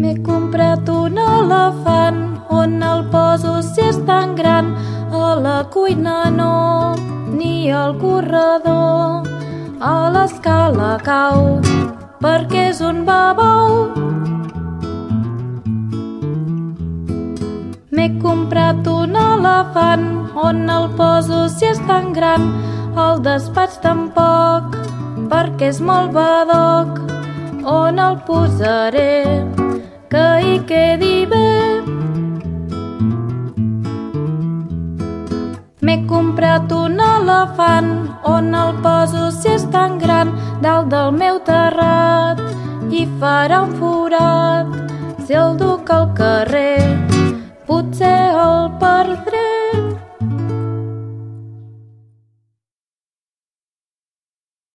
M'he comprat un elefant, on el poso si és tan gran? A la cuina no, ni al corredor. A l'escala cau, perquè és un babou. M'he comprat un elefant, on el poso si és tan gran? Al despatx tampoc, perquè és molt badoc. On el posaré? Quedi bé. M'he comprat un elefant, on el poso si és tan gran? Dalt del meu terrat, i farà un forat. Si el duc al carrer, potser el perdré.